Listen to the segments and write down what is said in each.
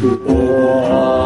我。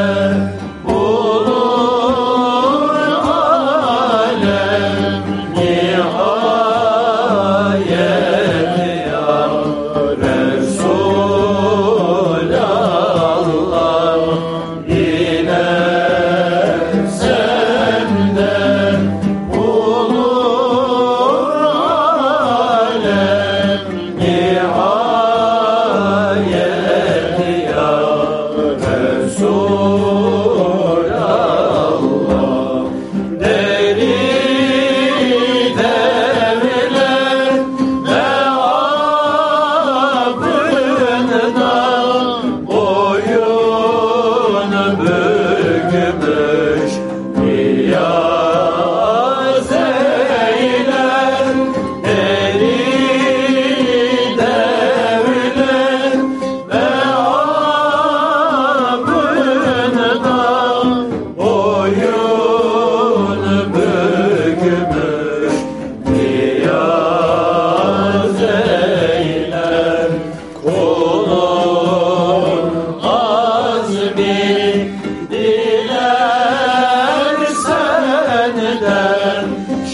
Amen. oyun bükmüş, ya.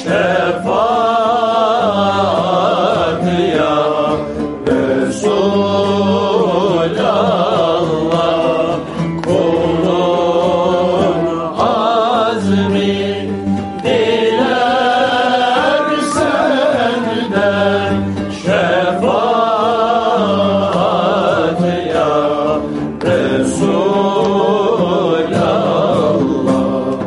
şefaat ya Resulallah Kulun azmi diler senden şefaat ya Resul